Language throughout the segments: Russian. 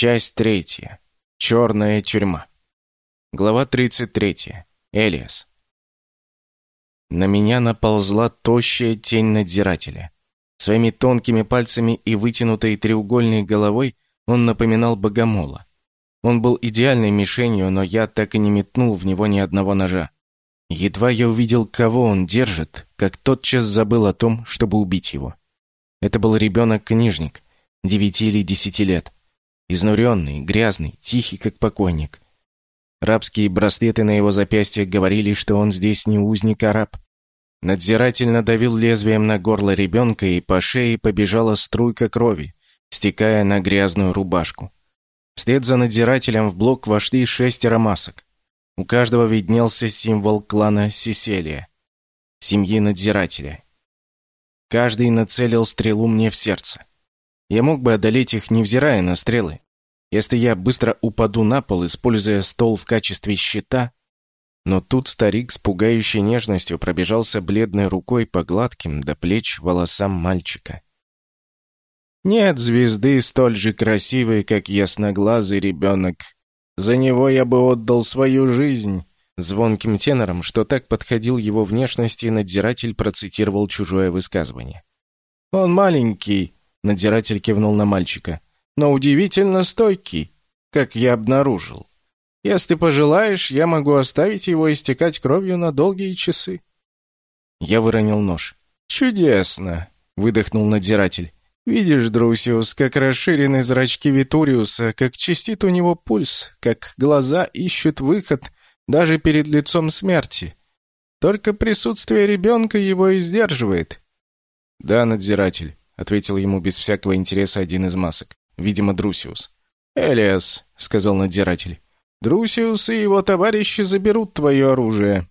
Часть третья. Черная тюрьма. Глава 33. Элиас. На меня наползла тощая тень надзирателя. Своими тонкими пальцами и вытянутой треугольной головой он напоминал богомола. Он был идеальной мишенью, но я так и не метнул в него ни одного ножа. Едва я увидел, кого он держит, как тотчас забыл о том, чтобы убить его. Это был ребенок-книжник, девяти или десяти лет. Изнуренный, грязный, тихий, как покойник. Рабские браслеты на его запястьях говорили, что он здесь не узник, а раб. Надзиратель надавил лезвием на горло ребенка, и по шее побежала струйка крови, стекая на грязную рубашку. Вслед за надзирателем в блок вошли шестеро масок. У каждого виднелся символ клана Сиселия, семьи надзирателя. Каждый нацелил стрелу мне в сердце. Я мог бы одолеть их, невзирая на стрелы. Если я быстро упаду на пол, используя стол в качестве щита, но тут старик с пугающей нежностью пробежался бледной рукой по гладким до плеч волосам мальчика. Нет звезды столь же красивой, как ясноглазый ребенок, за него я бы отдал свою жизнь!» Звонким тенором, что так подходил его внешности, надзиратель процитировал чужое высказывание. «Он маленький», — надзиратель кивнул на мальчика, «но удивительно стойкий, как я обнаружил. Если пожелаешь, я могу оставить его истекать кровью на долгие часы». Я выронил нож. «Чудесно», — выдохнул надзиратель. Видишь, Друсиус, как расширены зрачки Витуриуса, как чистит у него пульс, как глаза ищут выход даже перед лицом смерти. Только присутствие ребенка его и сдерживает. «Да, надзиратель», — ответил ему без всякого интереса один из масок. Видимо, Друсиус. «Элиас», — сказал надзиратель, — «Друсиус и его товарищи заберут твое оружие.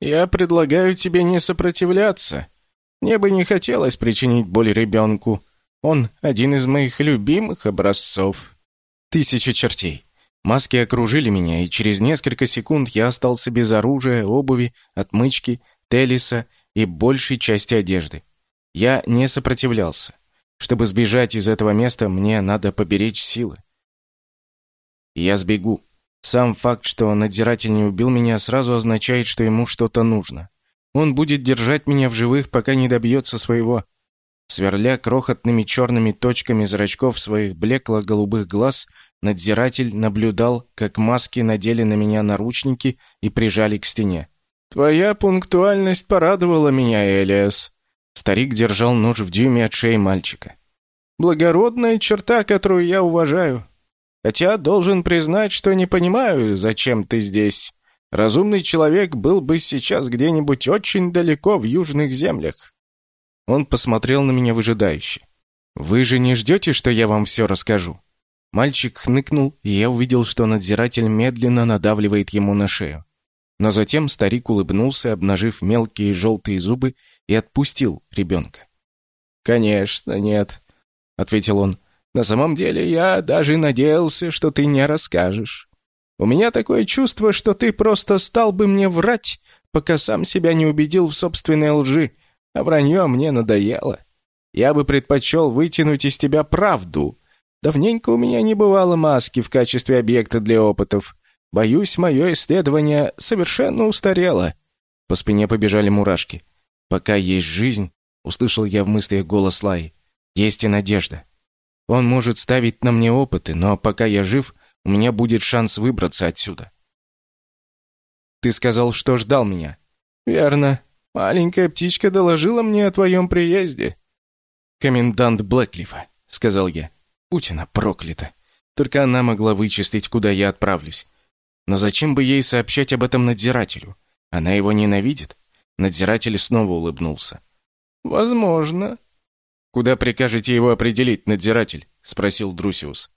Я предлагаю тебе не сопротивляться. Мне бы не хотелось причинить боль ребенку». Он один из моих любимых образцов. Тысячи чертей. Маски окружили меня, и через несколько секунд я остался без оружия, обуви, отмычки, телиса и большей части одежды. Я не сопротивлялся. Чтобы сбежать из этого места, мне надо поберечь силы. Я сбегу. Сам факт, что надзиратель не убил меня, сразу означает, что ему что-то нужно. Он будет держать меня в живых, пока не добьется своего. Сверля крохотными черными точками зрачков своих блекло-голубых глаз, надзиратель наблюдал, как маски надели на меня наручники и прижали к стене. «Твоя пунктуальность порадовала меня, Элиас». Старик держал нож в дюйме от шеи мальчика. «Благородная черта, которую я уважаю. Хотя должен признать, что не понимаю, зачем ты здесь. Разумный человек был бы сейчас где-нибудь очень далеко в южных землях. Он посмотрел на меня выжидающе. «Вы же не ждете, что я вам все расскажу?» Мальчик хныкнул, и я увидел, что надзиратель медленно надавливает ему на шею. Но затем старик улыбнулся, обнажив мелкие желтые зубы, и отпустил ребенка. «Конечно, нет», — ответил он. «На самом деле я даже надеялся, что ты не расскажешь. У меня такое чувство, что ты просто стал бы мне врать, пока сам себя не убедил в собственной лжи, а вранье мне надоело. Я бы предпочел вытянуть из тебя правду. Давненько у меня не бывало маски в качестве объекта для опытов. Боюсь, мое исследование совершенно устарело». По спине побежали мурашки. «Пока есть жизнь», — услышал я в мыслях голос Лаи, — «есть и надежда. Он может ставить на мне опыты, но пока я жив, у меня будет шанс выбраться отсюда». «Ты сказал, что ждал меня». «Верно. Маленькая птичка доложила мне о твоем приезде». «Комендант Блэклифа», — сказал я. «Будь проклята. Только она могла вычислить, куда я отправлюсь. Но зачем бы ей сообщать об этом надзирателю? Она его ненавидит?» Надзиратель снова улыбнулся. «Возможно». «Куда прикажете его определить, надзиратель?» — спросил Друсиус.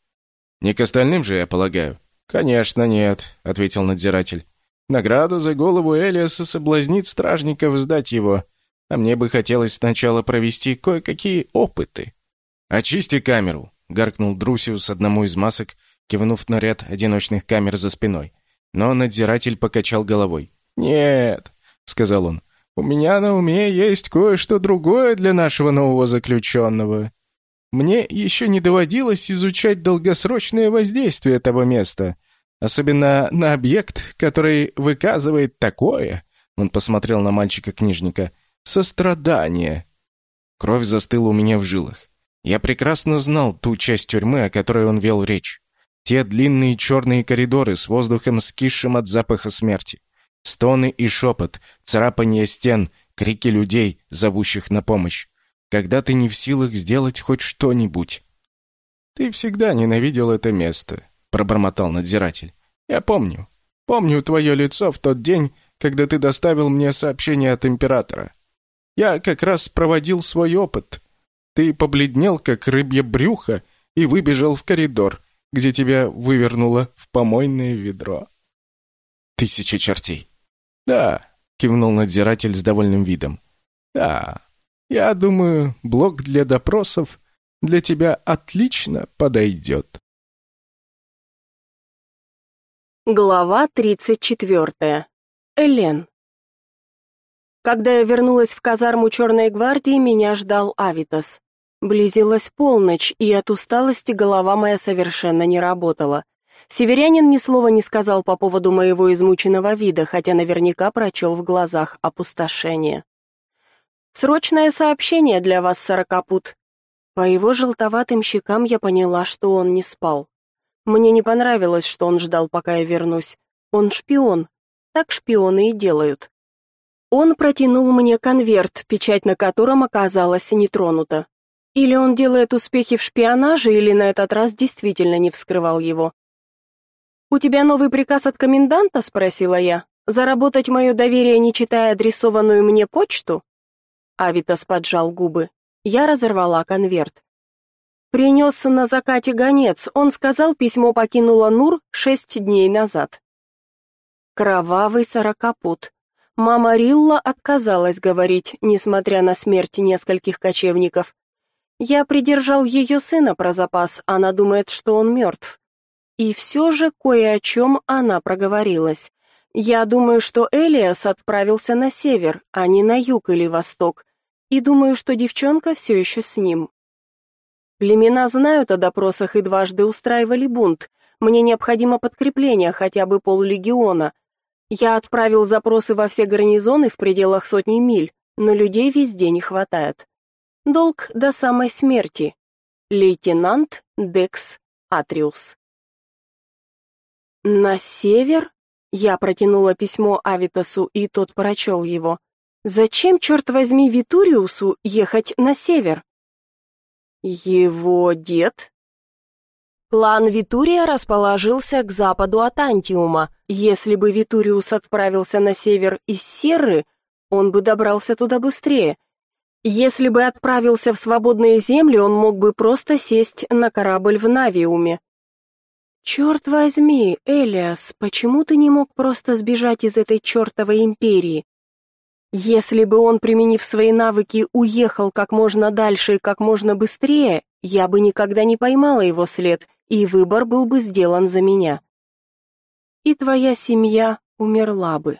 «Не к остальным же, я полагаю?» «Конечно нет», — ответил надзиратель. Награда за голову Элиаса соблазнит стражников сдать его. А мне бы хотелось сначала провести кое-какие опыты. «Очисти камеру», — гаркнул Друсиус одному из масок, кивнув на ряд одиночных камер за спиной. Но надзиратель покачал головой. «Нет», — сказал он, — «у меня на уме есть кое-что другое для нашего нового заключенного». мне еще не доводилось изучать долгосрочное воздействие этого места, особенно на объект, который выказывает такое, он посмотрел на мальчика-книжника, сострадание. Кровь застыла у меня в жилах. Я прекрасно знал ту часть тюрьмы, о которой он вел речь. Те длинные черные коридоры с воздухом скисшим от запаха смерти. Стоны и шепот, царапание стен, крики людей, зовущих на помощь. Когда ты не в силах сделать хоть что-нибудь. «Ты всегда ненавидел это место», — пробормотал надзиратель. «Я помню. Помню твое лицо в тот день, когда ты доставил мне сообщение от императора. Я как раз проводил свой опыт. Ты побледнел, как рыбье брюхо, и выбежал в коридор, где тебя вывернуло в помойное ведро. Тысяча чертей. Да, кивнул надзиратель с довольным видом. Да, я думаю, блок для допросов для тебя отлично подойдет. Глава тридцать четвертая. Элен. Когда я вернулась в казарму Черной гвардии, меня ждал Авитас. Близилась полночь, и от усталости голова моя совершенно не работала. Северянин ни слова не сказал по поводу моего измученного вида, хотя наверняка прочел в глазах опустошение. «Срочное сообщение для вас, Сорокопут». По его желтоватым щекам я поняла, что он не спал. Мне не понравилось, что он ждал, пока я вернусь. Он шпион, так шпионы и делают. Он протянул мне конверт, печать на котором оказалась не тронута. Или он делает успехи в шпионаже, или на этот раз действительно не вскрывал его. «У тебя новый приказ от коменданта?» — спросила я. «Заработать мое доверие, не читая адресованную мне почту?» Авитас поджал губы. Я разорвала конверт. Принес на закате гонец. Он сказал, письмо покинуло Нур шесть дней назад. Кровавый сорокопут. Мама Рилла отказалась говорить, несмотря на смерть нескольких кочевников. Я придержал ее сына про запас, она думает, что он мертв. И все же кое о чем она проговорилась. Я думаю, что Элиас отправился на север, а не на юг или восток, и думаю, что девчонка все еще с ним. Племена знают о допросах и дважды устраивали бунт. Мне необходимо подкрепление, хотя бы поллегиона. Я отправил запросы во все гарнизоны в пределах сотни миль, но людей везде не хватает. Долг до самой смерти. Лейтенант Декс Атриус. На север? Я протянула письмо Авитасу, и тот прочел его. Зачем, черт возьми, Витуриусу ехать на север? Его дед Клан Витурия расположился к западу от Антиума. Если бы Витуриус отправился на север из Серры, он бы добрался туда быстрее. Если бы отправился в свободные земли, он мог бы просто сесть на корабль в Навиуме. Черт возьми, Элиас, почему ты не мог просто сбежать из этой чертовой империи? Если бы он, применив свои навыки, уехал как можно дальше и как можно быстрее, я бы никогда не поймала его след и выбор был бы сделан за меня. И твоя семья умерла бы.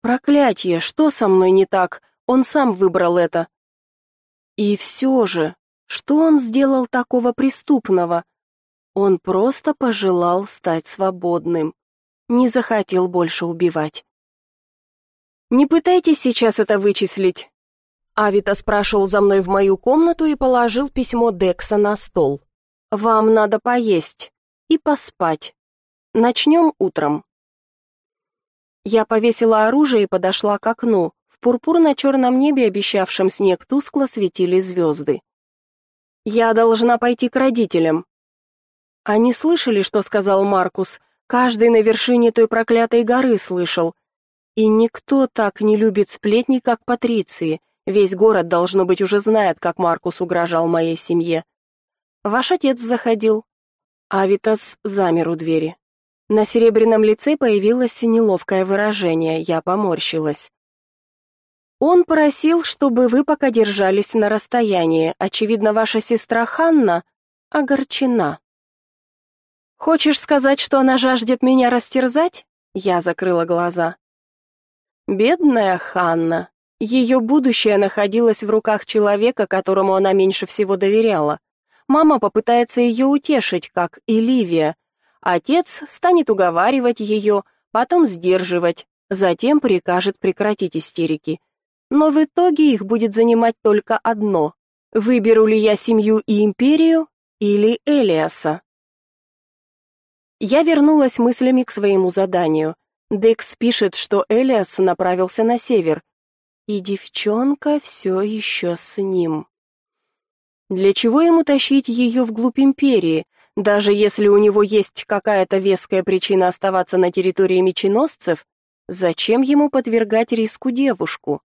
Проклятье, что со мной не так? Он сам выбрал это. И все же, что он сделал такого преступного? Он просто пожелал стать свободным. Не захотел больше убивать. Не пытайтесь сейчас это вычислить. Авита спрашивал за мной в мою комнату и положил письмо Декса на стол. Вам надо поесть и поспать. Начнем утром. Я повесила оружие и подошла к окну. В пурпурно-черном небе, обещавшем снег, тускло светили звезды. Я должна пойти к родителям. Они слышали, что сказал Маркус. Каждый на вершине той проклятой горы слышал. И никто так не любит сплетни, как Патриции. Весь город, должно быть, уже знает, как Маркус угрожал моей семье. Ваш отец заходил. Авитас замер у двери. На серебряном лице появилось неловкое выражение, я поморщилась. Он просил, чтобы вы пока держались на расстоянии. Очевидно, ваша сестра Ханна огорчена. Хочешь сказать, что она жаждет меня растерзать? Я закрыла глаза. Бедная Ханна. Ее будущее находилось в руках человека, которому она меньше всего доверяла. Мама попытается ее утешить, как и Ливия. Отец станет уговаривать ее, потом сдерживать, затем прикажет прекратить истерики. Но в итоге их будет занимать только одно. Выберу ли я семью и империю или Элиаса? Я вернулась мыслями к своему заданию. Декс пишет, что Элиас направился на север, и девчонка все еще с ним. Для чего ему тащить ее вглубь империи, даже если у него есть какая-то веская причина оставаться на территории меченосцев, зачем ему подвергать риску девушку?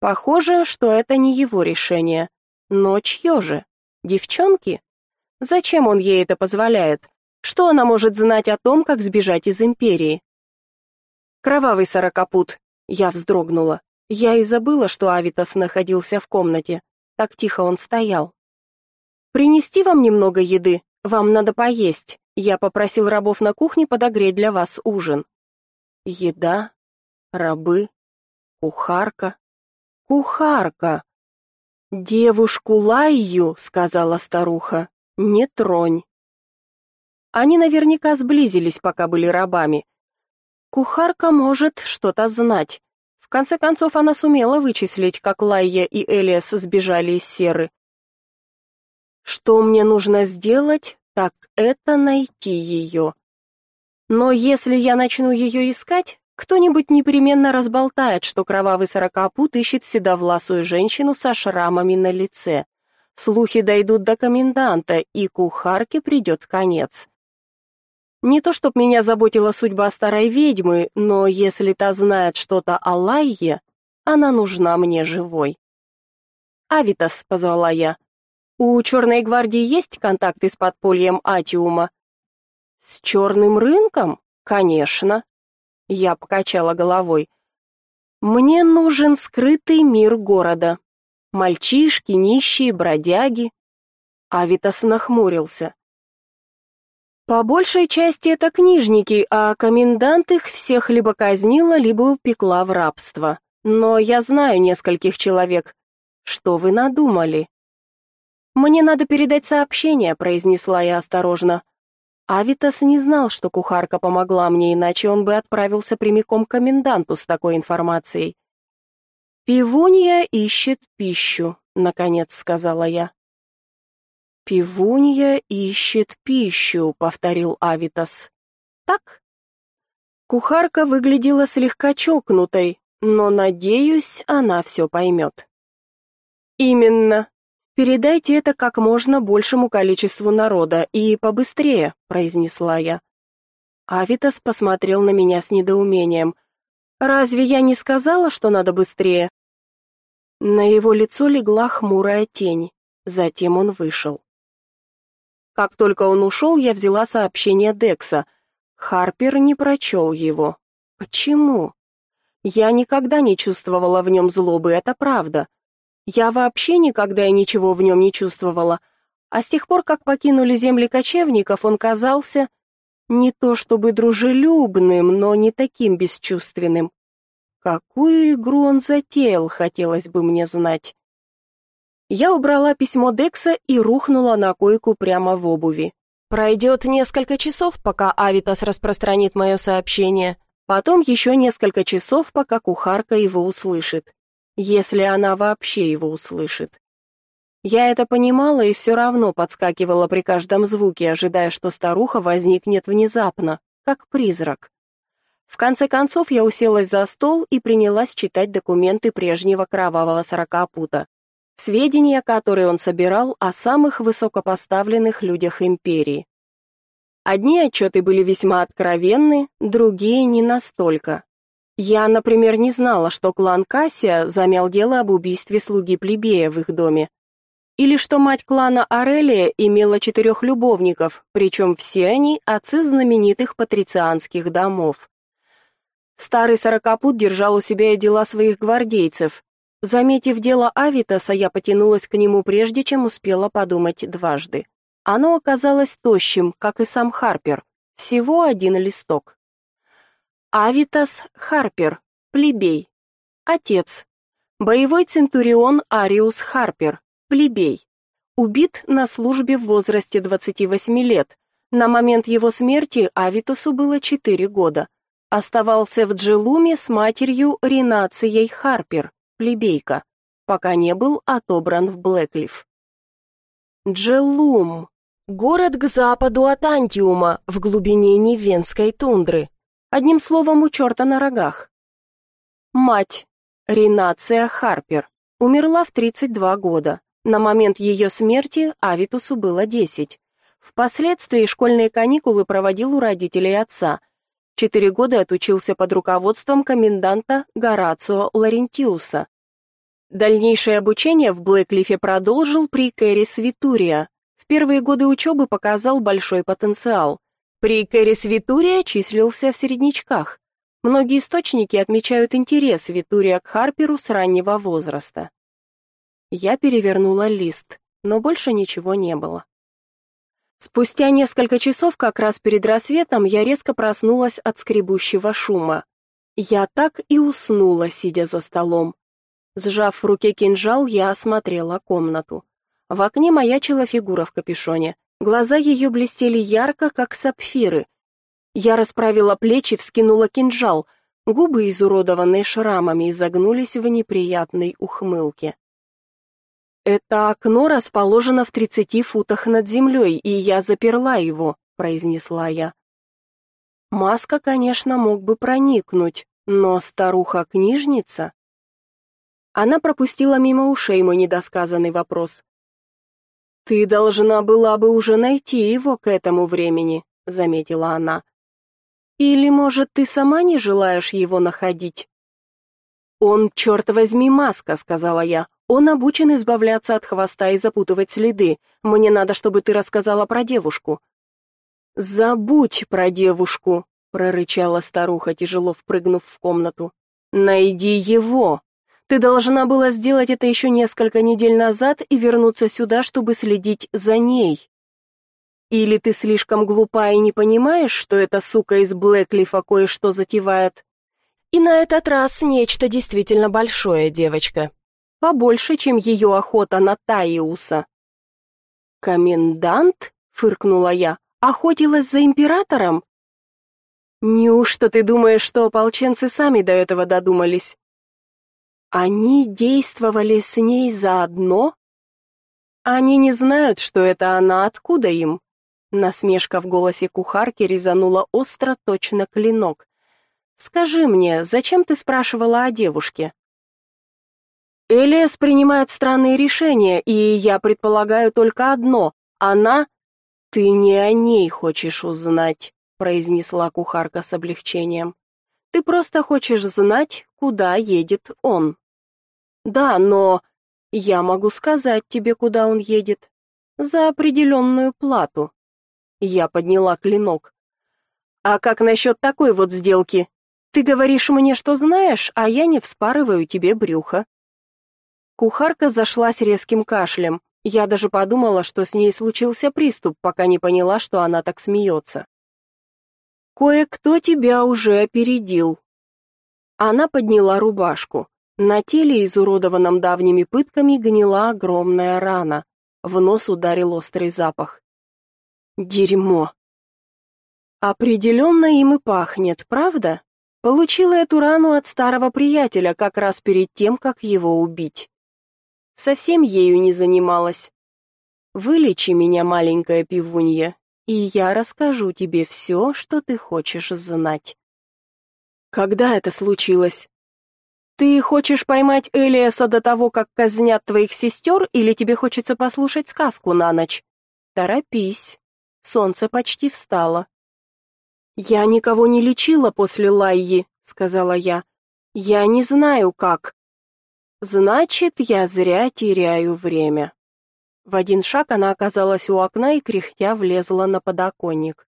Похоже, что это не его решение. Но чье же? Девчонки? Зачем он ей это позволяет? Что она может знать о том, как сбежать из империи? Кровавый сорокопут. Я вздрогнула. Я и забыла, что Авитас находился в комнате. Так тихо он стоял. Принести вам немного еды? Вам надо поесть. Я попросил рабов на кухне подогреть для вас ужин. Еда, рабы, кухарка. Кухарка. Девушку Лайю, сказала старуха. Не тронь. Они наверняка сблизились, пока были рабами. Кухарка может что-то знать. В конце концов, она сумела вычислить, как Лайя и Элиас сбежали из серы. Что мне нужно сделать, так это найти ее. Но если я начну ее искать, кто-нибудь непременно разболтает, что кровавый сорокопут ищет седовласую женщину со шрамами на лице. Слухи дойдут до коменданта, и кухарке придет конец. Не то чтоб меня заботила судьба старой ведьмы, но если та знает что-то о Лайе, она нужна мне живой. «Авитас», — позвала я. «У Черной гвардии есть контакты с подпольем Атиума?» «С черным рынком? Конечно». Я покачала головой. «Мне нужен скрытый мир города. Мальчишки, нищие, бродяги». Авитас нахмурился. По большей части это книжники, а комендант их всех либо казнила, либо упекла в рабство. Но я знаю нескольких человек. Что вы надумали? Мне надо передать сообщение, произнесла я осторожно. Авитас не знал, что кухарка помогла мне, иначе он бы отправился прямиком к коменданту с такой информацией. Пивунья ищет пищу, наконец сказала я. «Пивунья ищет пищу», — повторил Авитас. «Так?» Кухарка выглядела слегка чокнутой, но, надеюсь, она все поймет. «Именно. Передайте это как можно большему количеству народа и побыстрее», — произнесла я. Авитас посмотрел на меня с недоумением. «Разве я не сказала, что надо быстрее?» На его лицо легла хмурая тень. Затем он вышел. Как только он ушел, я взяла сообщение Декса. Харпер не прочел его. Почему? Я никогда не чувствовала в нем злобы, это правда. Я вообще никогда и ничего в нем не чувствовала. А с тех пор, как покинули земли кочевников, он казался не то чтобы дружелюбным, но не таким бесчувственным. Какую игру он затеял, хотелось бы мне знать. Я убрала письмо Декса и рухнула на койку прямо в обуви. Пройдет несколько часов, пока Авитас распространит мое сообщение. Потом еще несколько часов, пока кухарка его услышит. Если она вообще его услышит. Я это понимала и все равно подскакивала при каждом звуке, ожидая, что старуха возникнет внезапно, как призрак. В конце концов я уселась за стол и принялась читать документы прежнего кровавого сорокопута сведения, которые он собирал о самых высокопоставленных людях империи. Одни отчеты были весьма откровенны, другие не настолько. Я, например, не знала, что клан Кассия замял дело об убийстве слуги плебея в их доме. Или что мать клана Арелия имела четырех любовников, причем все они отцы знаменитых патрицианских домов. Старый сорокопут держал у себя дела своих гвардейцев, Заметив дело Авитаса, я потянулась к нему прежде, чем успела подумать дважды. Оно оказалось тощим, как и сам Харпер. Всего один листок. Авитас Харпер, плебей. Отец. Боевой центурион Ариус Харпер, плебей. убит на службе в возрасте 28 лет. На момент его смерти Авитусу было 4 года. Оставался в Джелуме с матерью Ринацией Харпер, плебейка, пока не был отобран в Блэклиф. Джелум Город к западу от Антиума, в глубине Невенской тундры. Одним словом, у черта на рогах. Мать, Ринация Харпер, умерла в 32 года. На момент ее смерти Авитусу было 10. Впоследствии школьные каникулы проводил у родителей отца. Четыре года отучился под руководством коменданта Горацио Ларентиуса. Дальнейшее обучение в Блэклифе продолжил при Кэрис Витурия, в первые годы учебы показал большой потенциал. При Кэрис Витурия числился в середнячках. Многие источники отмечают интерес Витурия к Харперу с раннего возраста. Я перевернула лист, но больше ничего не было. Спустя несколько часов, как раз перед рассветом, я резко проснулась от скребущего шума. Я так и уснула, сидя за столом. Сжав в руке кинжал, я осмотрела комнату. В окне маячила фигура в капюшоне. Глаза ее блестели ярко, как сапфиры. Я расправила плечи, вскинула кинжал. Губы, изуродованные шрамами, изогнулись в неприятной ухмылке. «Это окно расположено в тридцати футах над землей, и я заперла его», — произнесла я. Маска, конечно, мог бы проникнуть, но старуха-книжница... Она пропустила мимо ушей мой недосказанный вопрос. «Ты должна была бы уже найти его к этому времени», — заметила она. «Или, может, ты сама не желаешь его находить?» «Он, черт возьми, маска», — сказала я. «Он обучен избавляться от хвоста и запутывать следы. Мне надо, чтобы ты рассказала про девушку». «Забудь про девушку», — прорычала старуха, тяжело впрыгнув в комнату. «Найди его!» Ты должна была сделать это еще несколько недель назад и вернуться сюда, чтобы следить за ней. Или ты слишком глупа и не понимаешь, что эта сука из Блэклифа кое-что затевает? И на этот раз нечто действительно большое, девочка. Побольше, чем ее охота на Таиуса. «Комендант?» — фыркнула я. «Охотилась за императором?» «Неужто ты думаешь, что ополченцы сами до этого додумались?» Они действовали с ней заодно? Они не знают, что это она, откуда им? Насмешка в голосе кухарки резанула остро точно клинок. Скажи мне, зачем ты спрашивала о девушке? Элиас принимает странные решения, и я предполагаю только одно. Она Ты не о ней хочешь узнать, произнесла кухарка с облегчением. Ты просто хочешь знать, куда едет он. Да, но я могу сказать тебе, куда он едет. За определенную плату. Я подняла клинок. А как насчет такой вот сделки? Ты говоришь мне, что знаешь, а я не вспарываю тебе брюхо. Кухарка зашлась резким кашлем. Я даже подумала, что с ней случился приступ, пока не поняла, что она так смеется. Кое-кто тебя уже опередил. Она подняла рубашку. На теле, изуродованном давними пытками, гнила огромная рана. В нос ударил острый запах. Дерьмо. Определенно им и пахнет, правда? Получила эту рану от старого приятеля как раз перед тем, как его убить. Совсем ею не занималась. Вылечи меня, маленькая пивунья, и я расскажу тебе все, что ты хочешь знать. Когда это случилось? Ты хочешь поймать Элиаса до того, как казнят твоих сестер, или тебе хочется послушать сказку на ночь? Торопись. Солнце почти встало. Я никого не лечила после Лайи, сказала я. Я не знаю как. Значит, я зря теряю время. В один шаг она оказалась у окна и кряхтя влезла на подоконник.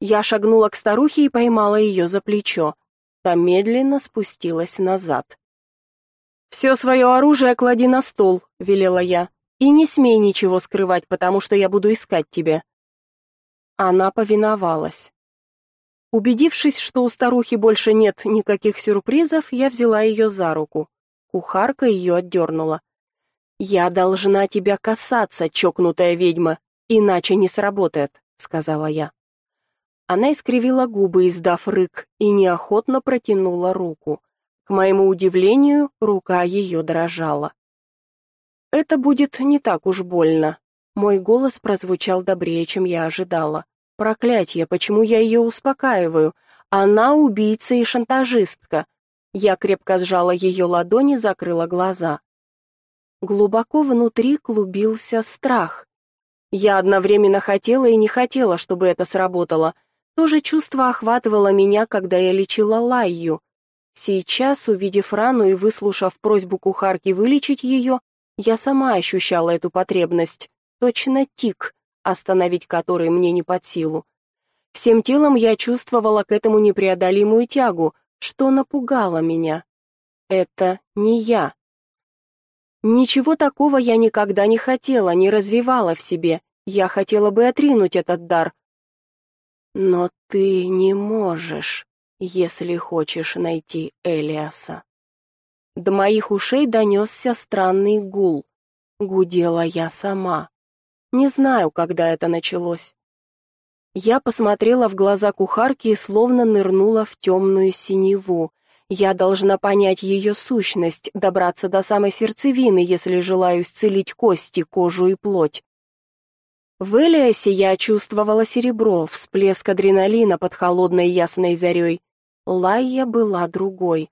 Я шагнула к старухе и поймала ее за плечо. Та медленно спустилась назад. «Все свое оружие клади на стол», — велела я. «И не смей ничего скрывать, потому что я буду искать тебя». Она повиновалась. Убедившись, что у старухи больше нет никаких сюрпризов, я взяла ее за руку. Кухарка ее отдернула. Я должна тебя касаться, чокнутая ведьма, иначе не сработает, сказала я. Она искривила губы, издав рык, и неохотно протянула руку. К моему удивлению, рука ее дрожала. Это будет не так уж больно. Мой голос прозвучал добрее, чем я ожидала. Проклятье, почему я ее успокаиваю? Она убийца и шантажистка. Я крепко сжала ее ладони, закрыла глаза. Глубоко внутри клубился страх. Я одновременно хотела и не хотела, чтобы это сработало. То же чувство охватывало меня, когда я лечила Лайю. Сейчас, увидев рану и выслушав просьбу кухарки вылечить ее, я сама ощущала эту потребность, точно тик, остановить который мне не под силу. Всем телом я чувствовала к этому непреодолимую тягу, что напугало меня. Это не я. Ничего такого я никогда не хотела, не развивала в себе. Я хотела бы отринуть этот дар. Но ты не можешь, если хочешь найти Элиаса. До моих ушей донесся странный гул. Гудела я сама. Не знаю, когда это началось. Я посмотрела в глаза кухарки и словно нырнула в темную синеву. Я должна понять ее сущность, добраться до самой сердцевины, если желаю исцелить кости, кожу и плоть. В Элиасе я чувствовала серебро, всплеск адреналина под холодной ясной зарей. Лайя была другой.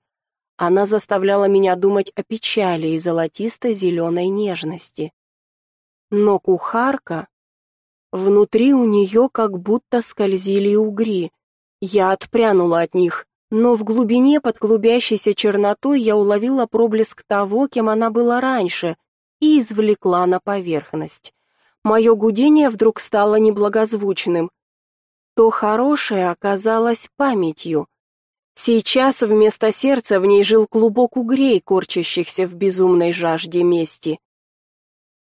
Она заставляла меня думать о печали и золотисто-зеленой нежности. Но кухарка... Внутри у нее как будто скользили угри. Я отпрянула от них, но в глубине под клубящейся чернотой я уловила проблеск того, кем она была раньше, и извлекла на поверхность. Мое гудение вдруг стало неблагозвучным. То хорошее оказалось памятью, Сейчас вместо сердца в ней жил клубок угрей, корчащихся в безумной жажде мести.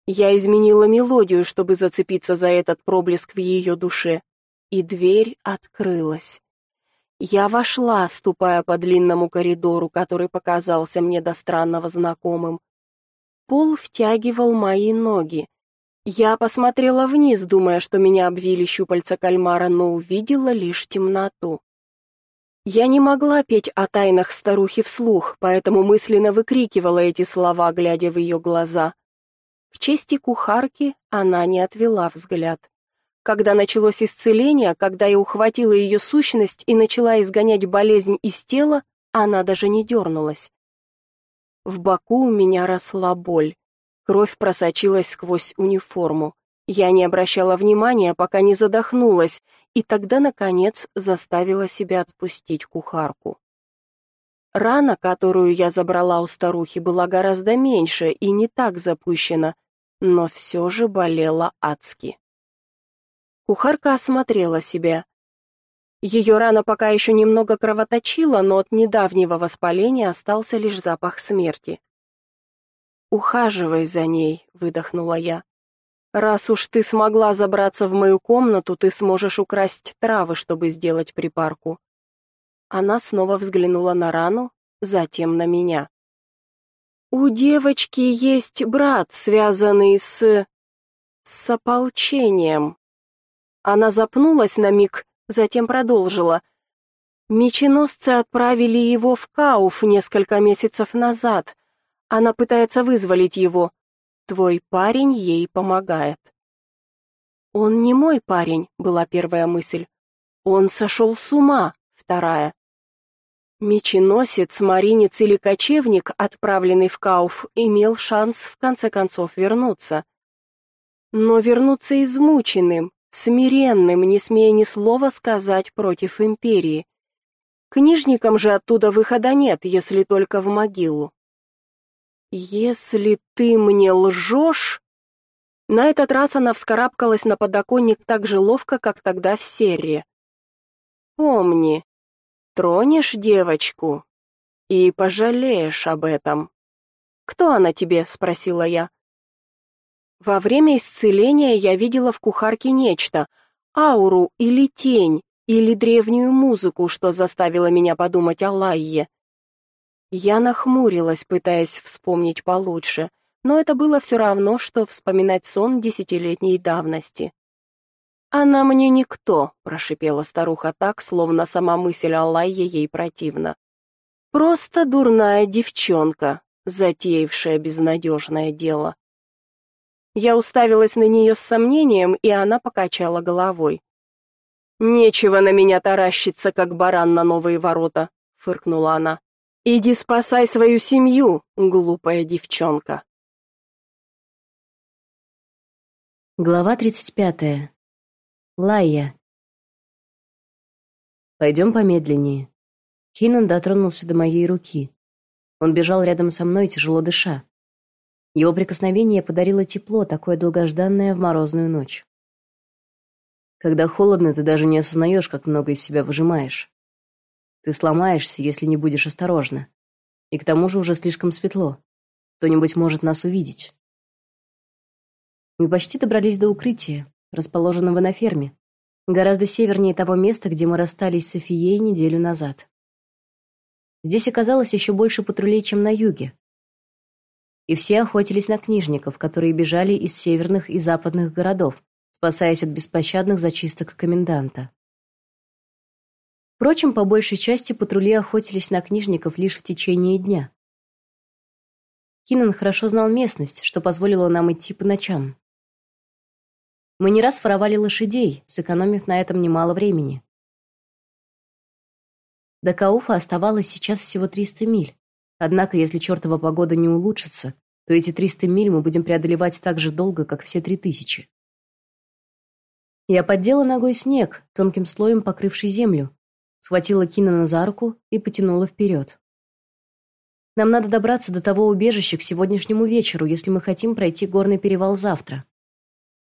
Я изменила мелодию, чтобы зацепиться за этот проблеск в ее душе, и дверь открылась. Я вошла, ступая по длинному коридору, который показался мне до странного знакомым. Пол втягивал мои ноги. Я посмотрела вниз, думая, что меня обвили щупальца кальмара, но увидела лишь темноту. Я не могла петь о тайнах старухи вслух, поэтому мысленно выкрикивала эти слова, глядя в ее глаза. В чести кухарки она не отвела взгляд. Когда началось исцеление, когда я ухватила ее сущность и начала изгонять болезнь из тела, она даже не дернулась. В боку у меня росла боль. Кровь просочилась сквозь униформу. Я не обращала внимания, пока не задохнулась, и тогда, наконец, заставила себя отпустить кухарку. Рана, которую я забрала у старухи, была гораздо меньше и не так запущена, но все же болела адски. Кухарка осмотрела себя. Ее рана пока еще немного кровоточила, но от недавнего воспаления остался лишь запах смерти. «Ухаживай за ней», — выдохнула я. Раз уж ты смогла забраться в мою комнату, ты сможешь украсть травы, чтобы сделать припарку. Она снова взглянула на рану, затем на меня. У девочки есть брат, связанный с с ополчением. Она запнулась на миг, затем продолжила. Меченосцы отправили его в Кауф несколько месяцев назад. Она пытается вызволить его. Твой парень ей помогает. Он не мой парень, была первая мысль. Он сошел с ума, вторая. Меченосец, маринец или кочевник, отправленный в Кауф, имел шанс в конце концов вернуться. Но вернуться измученным, смиренным, не смея ни слова сказать против империи. Книжникам же оттуда выхода нет, если только в могилу. «Если ты мне лжешь...» На этот раз она вскарабкалась на подоконник так же ловко, как тогда в серре. «Помни, тронешь девочку и пожалеешь об этом». «Кто она тебе?» — спросила я. Во время исцеления я видела в кухарке нечто, ауру или тень, или древнюю музыку, что заставило меня подумать о Лайе. Я нахмурилась, пытаясь вспомнить получше. но это было все равно, что вспоминать сон десятилетней давности. «Она мне никто», — прошипела старуха так, словно сама мысль Лайе ей противна. «Просто дурная девчонка, затеявшая безнадежное дело». Я уставилась на нее с сомнением, и она покачала головой. «Нечего на меня таращиться, как баран на новые ворота», — фыркнула она. «Иди спасай свою семью, глупая девчонка». Глава 35. Лайя. «Пойдем помедленнее». Кинан дотронулся до моей руки. Он бежал рядом со мной, тяжело дыша. Его прикосновение подарило тепло, такое долгожданное в морозную ночь. Когда холодно, ты даже не осознаешь, как много из себя выжимаешь. Ты сломаешься, если не будешь осторожна. И к тому же уже слишком светло. Кто-нибудь может нас увидеть. Мы почти добрались до укрытия, расположенного на ферме, гораздо севернее того места, где мы расстались с Софией неделю назад. Здесь оказалось еще больше патрулей, чем на юге. И все охотились на книжников, которые бежали из северных и западных городов, спасаясь от беспощадных зачисток коменданта. Впрочем, по большей части патрули охотились на книжников лишь в течение дня. Кинан хорошо знал местность, что позволило нам идти по ночам. Мы не раз воровали лошадей, сэкономив на этом немало времени. До Кауфа оставалось сейчас всего 300 миль. Однако, если чертова погода не улучшится, то эти 300 миль мы будем преодолевать так же долго, как все 3000. Я поддела ногой снег, тонким слоем покрывший землю, схватила Кинана за руку и потянула вперед. Нам надо добраться до того убежища к сегодняшнему вечеру, если мы хотим пройти горный перевал завтра.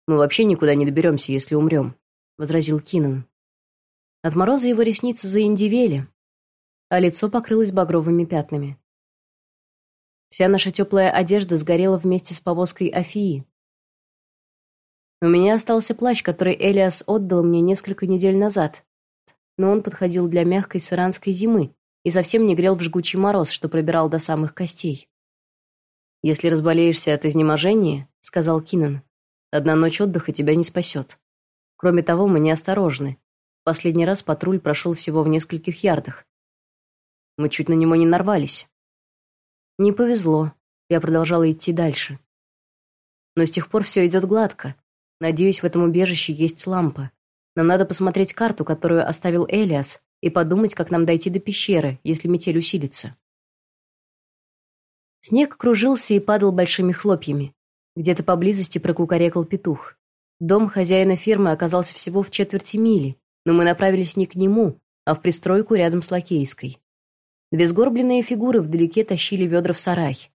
Мы вообще никуда не доберемся, если умрем», — возразил Кинан. От мороза его ресницы заиндивели, а лицо покрылось багровыми пятнами. Вся наша теплая одежда сгорела вместе с повозкой Афии. У меня остался плащ, который Элиас отдал мне несколько недель назад, но он подходил для мягкой саранской зимы и совсем не грел в жгучий мороз, что пробирал до самых костей. «Если разболеешься от изнеможения», — сказал Кинан, Одна ночь отдыха тебя не спасет. Кроме того, мы неосторожны. Последний раз патруль прошел всего в нескольких ярдах. Мы чуть на него не нарвались. Не повезло. Я продолжала идти дальше. Но с тех пор все идет гладко. Надеюсь, в этом убежище есть лампа. Нам надо посмотреть карту, которую оставил Элиас, и подумать, как нам дойти до пещеры, если метель усилится. Снег кружился и падал большими хлопьями. Где-то поблизости прокукарекал петух. Дом хозяина фермы оказался всего в четверти мили, но мы направились не к нему, а в пристройку рядом с Лакейской. Две сгорбленные фигуры вдалеке тащили ведра в сарай.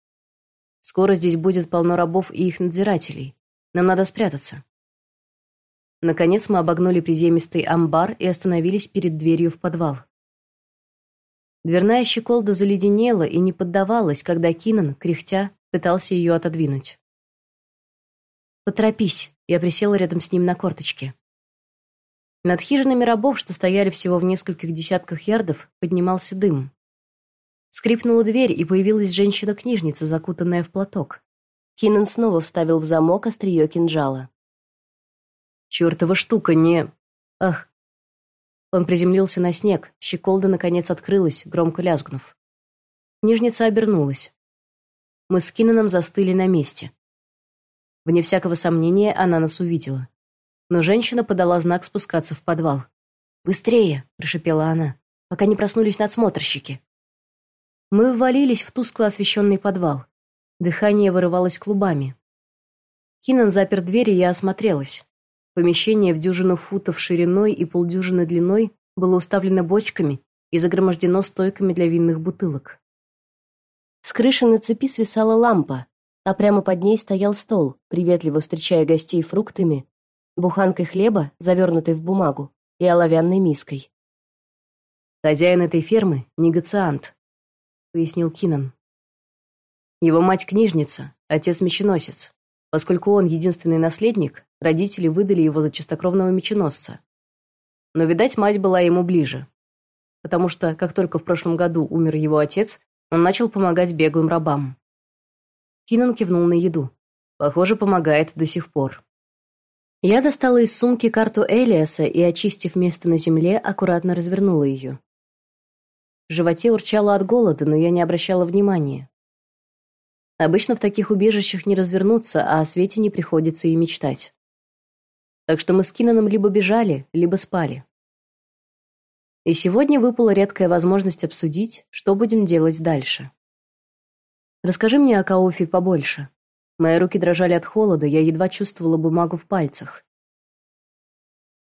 Скоро здесь будет полно рабов и их надзирателей. Нам надо спрятаться. Наконец мы обогнули приземистый амбар и остановились перед дверью в подвал. Дверная щеколда заледенела и не поддавалась, когда Кинан, кряхтя, пытался ее отодвинуть. «Поторопись», — я присела рядом с ним на корточке. Над хижинами рабов, что стояли всего в нескольких десятках ярдов, поднимался дым. Скрипнула дверь, и появилась женщина-книжница, закутанная в платок. Кинан снова вставил в замок острие кинжала. «Чёртова штука, не...» «Ах!» Он приземлился на снег, щеколда наконец открылась, громко лязгнув. Книжница обернулась. Мы с Кинаном застыли на месте. Вне всякого сомнения, она нас увидела. Но женщина подала знак спускаться в подвал. «Быстрее!» — прошипела она, пока не проснулись надсмотрщики. Мы ввалились в тускло освещенный подвал. Дыхание вырывалось клубами. Кинан запер дверь, и я осмотрелась. Помещение в дюжину футов шириной и полдюжины длиной было уставлено бочками и загромождено стойками для винных бутылок. С крыши на цепи свисала лампа, а прямо под ней стоял стол, приветливо встречая гостей фруктами, буханкой хлеба, завернутой в бумагу, и оловянной миской. «Хозяин этой фермы — негациант», — пояснил Кинан. «Его мать — книжница, отец — меченосец. Поскольку он единственный наследник, родители выдали его за чистокровного меченосца. Но, видать, мать была ему ближе, потому что, как только в прошлом году умер его отец, он начал помогать беглым рабам. Кинан кивнул на еду. Похоже, помогает до сих пор. Я достала из сумки карту Элиаса и, очистив место на земле, аккуратно развернула ее. В животе урчало от голода, но я не обращала внимания. Обычно в таких убежищах не развернуться, а о свете не приходится и мечтать. Так что мы с Кинаном либо бежали, либо спали. И сегодня выпала редкая возможность обсудить, что будем делать дальше. Расскажи мне о Кауфе побольше. Мои руки дрожали от холода, я едва чувствовала бумагу в пальцах.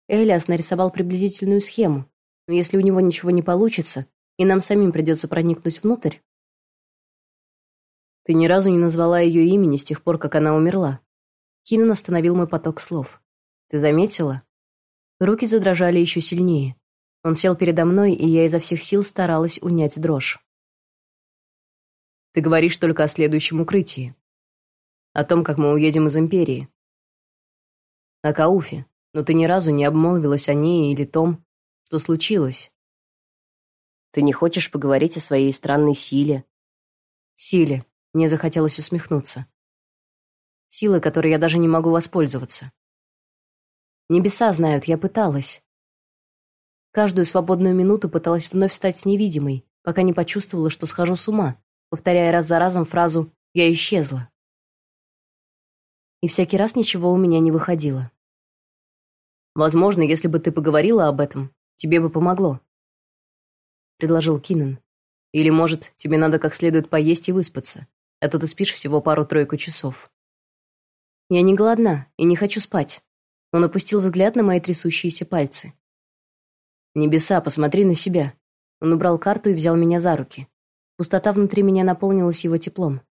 Элиас нарисовал приблизительную схему, но если у него ничего не получится, и нам самим придется проникнуть внутрь... Ты ни разу не назвала ее имени с тех пор, как она умерла. Кинан остановил мой поток слов. Ты заметила? Руки задрожали еще сильнее. Он сел передо мной, и я изо всех сил старалась унять дрожь. Ты говоришь только о следующем укрытии. О том, как мы уедем из Империи. О Кауфе. Но ты ни разу не обмолвилась о ней или том, что случилось. Ты не хочешь поговорить о своей странной силе? Силе. Мне захотелось усмехнуться. Силы, которой я даже не могу воспользоваться. Небеса знают, я пыталась. Каждую свободную минуту пыталась вновь стать невидимой, пока не почувствовала, что схожу с ума, повторяя раз за разом фразу «я исчезла». И всякий раз ничего у меня не выходило. Возможно, если бы ты поговорила об этом, тебе бы помогло, предложил Кинан. Или, может, тебе надо как следует поесть и выспаться, а то ты спишь всего пару-тройку часов. Я не голодна и не хочу спать. Он опустил взгляд на мои трясущиеся пальцы. Небеса, посмотри на себя. Он убрал карту и взял меня за руки. Пустота внутри меня наполнилась его теплом.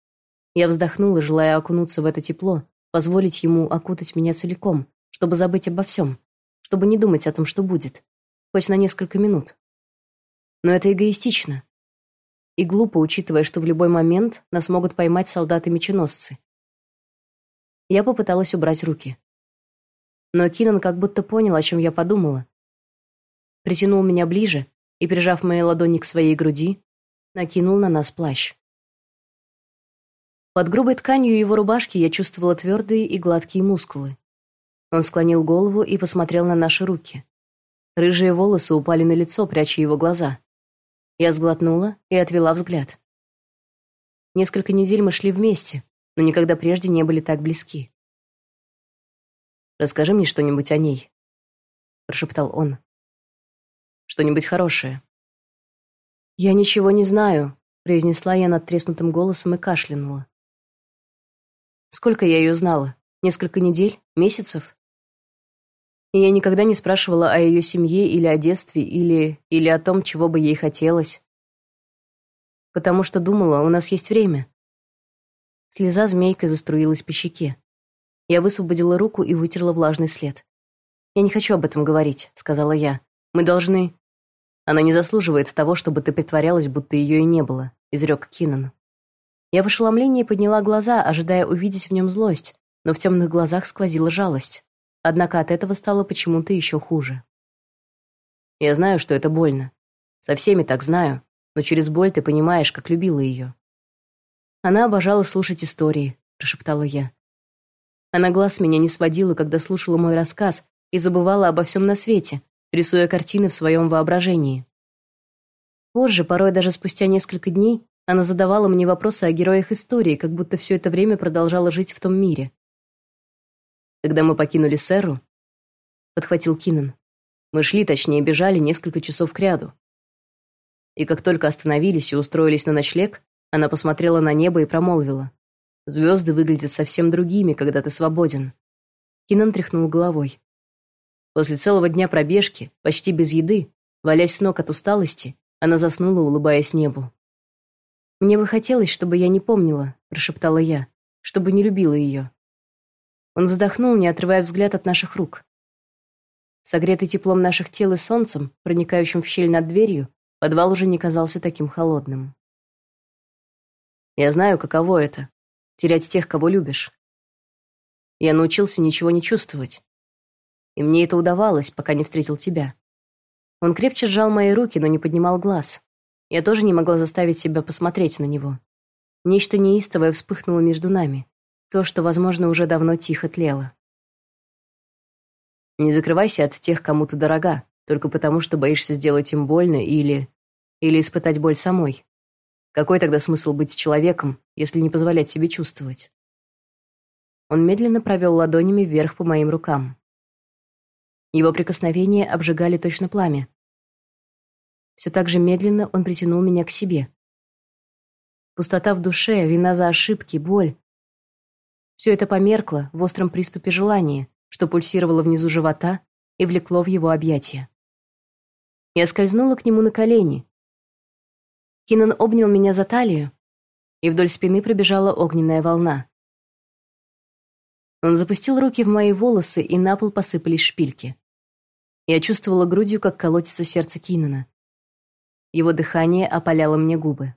Я вздохнула, желая окунуться в это тепло, позволить ему окутать меня целиком, чтобы забыть обо всем, чтобы не думать о том, что будет, хоть на несколько минут. Но это эгоистично. И глупо, учитывая, что в любой момент нас могут поймать солдаты-меченосцы. Я попыталась убрать руки. Но Кинан как будто понял, о чем я подумала, притянул меня ближе и, прижав мои ладони к своей груди, накинул на нас плащ. Под грубой тканью его рубашки я чувствовала твердые и гладкие мускулы. Он склонил голову и посмотрел на наши руки. Рыжие волосы упали на лицо, пряча его глаза. Я сглотнула и отвела взгляд. Несколько недель мы шли вместе, но никогда прежде не были так близки. «Расскажи мне что-нибудь о ней», — прошептал он. Что-нибудь хорошее. Я ничего не знаю, произнесла я надтреснутым голосом и кашлянула. Сколько я ее знала? Несколько недель, месяцев? И я никогда не спрашивала о ее семье или о детстве, или или о том, чего бы ей хотелось. Потому что думала, у нас есть время. Слеза змейкой заструилась по щеке. Я высвободила руку и вытерла влажный след. «Я не хочу об этом говорить», — сказала я. Мы должны Она не заслуживает того, чтобы ты притворялась, будто ее и не было, изрек Кинан. Я в ошеломлении подняла глаза, ожидая увидеть в нем злость, но в темных глазах сквозила жалость. Однако от этого стало почему-то еще хуже. Я знаю, что это больно. Со всеми так знаю, но через боль ты понимаешь, как любила ее. Она обожала слушать истории, прошептала я. Она глаз меня не сводила, когда слушала мой рассказ, и забывала обо всем на свете, рисуя картины в своем воображении. Позже, порой даже спустя несколько дней, она задавала мне вопросы о героях истории, как будто все это время продолжала жить в том мире. Когда мы покинули Серру, подхватил Кинан. Мы шли, точнее, бежали несколько часов кряду. И как только остановились и устроились на ночлег, она посмотрела на небо и промолвила: «Звезды выглядят совсем другими, когда ты свободен". Кинан тряхнул головой. После целого дня пробежки, почти без еды, валясь с ног от усталости, она заснула, улыбаясь небу. Мне бы хотелось, чтобы я не помнила, прошептала я, чтобы не любила ее. Он вздохнул, не отрывая взгляд от наших рук. Согретый теплом наших тел и солнцем, проникающим в щель над дверью, подвал уже не казался таким холодным. Я знаю, каково это терять тех, кого любишь. Я научился ничего не чувствовать, и мне это удавалось, пока не встретил тебя. Он крепче сжал мои руки, но не поднимал глаз. Я тоже не могла заставить себя посмотреть на него. Нечто неистовое вспыхнуло между нами. То, что, возможно, уже давно тихо тлело. Не закрывайся от тех, кому ты дорога, только потому, что боишься сделать им больно или... или испытать боль самой. Какой тогда смысл быть человеком, если не позволять себе чувствовать? Он медленно провел ладонями вверх по моим рукам. Его прикосновения обжигали точно пламя. Все так же медленно он притянул меня к себе. Пустота в душе, вина за ошибки, боль. Все это померкло в остром приступе желания, что пульсировало внизу живота и влекло в его объятия. Я скользнула к нему на колени. Кинан обнял меня за талию, и вдоль спины пробежала огненная волна. Он запустил руки в мои волосы, и на пол посыпались шпильки. Я чувствовала грудью, как колотится сердце Кинана. Его дыхание опаляло мне губы.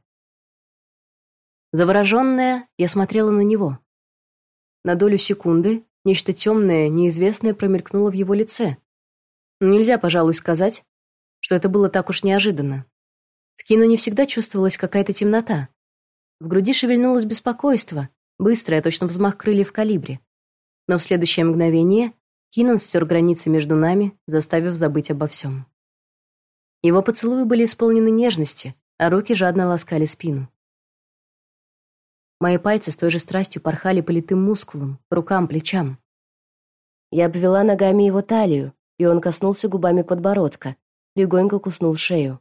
Завороженная, я смотрела на него. На долю секунды нечто темное, неизвестное промелькнуло в его лице. Но нельзя, пожалуй, сказать, что это было так уж неожиданно. В кино не всегда чувствовалась какая-то темнота. В груди шевельнулось беспокойство, быстрое, точно взмах крыльев калибри. Но в следующее мгновение Кинан стер границы между нами, заставив забыть обо всем. Его поцелуи были исполнены нежности, а руки жадно ласкали спину. Мои пальцы с той же страстью порхали по литым мускулам, рукам, плечам. Я обвела ногами его талию, и он коснулся губами подбородка, легонько куснул шею.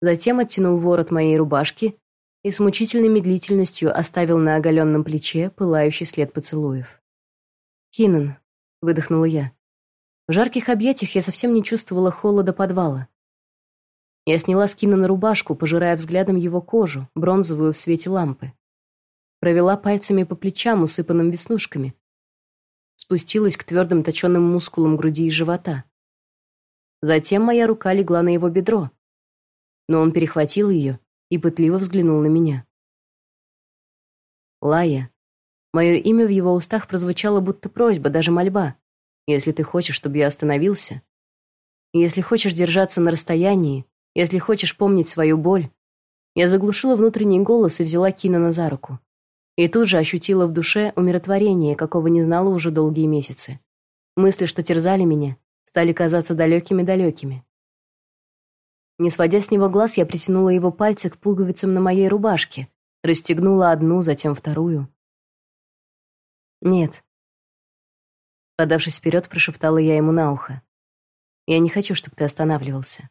Затем оттянул ворот моей рубашки и с мучительной медлительностью оставил на оголенном плече пылающий след поцелуев. «Хинан», — выдохнула я. В жарких объятиях я совсем не чувствовала холода подвала. Я сняла с Кинана рубашку, пожирая взглядом его кожу, бронзовую в свете лампы провела пальцами по плечам, усыпанным веснушками. Спустилась к твердым точенным мускулам груди и живота. Затем моя рука легла на его бедро, но он перехватил ее и пытливо взглянул на меня. Лая. Мое имя в его устах прозвучало будто просьба, даже мольба. Если ты хочешь, чтобы я остановился, если хочешь держаться на расстоянии, если хочешь помнить свою боль, я заглушила внутренний голос и взяла Кинана за руку. И тут же ощутила в душе умиротворение, какого не знала уже долгие месяцы. Мысли, что терзали меня, стали казаться далекими-далекими. Не сводя с него глаз, я притянула его пальцы к пуговицам на моей рубашке, расстегнула одну, затем вторую. «Нет». Подавшись вперед, прошептала я ему на ухо. «Я не хочу, чтобы ты останавливался.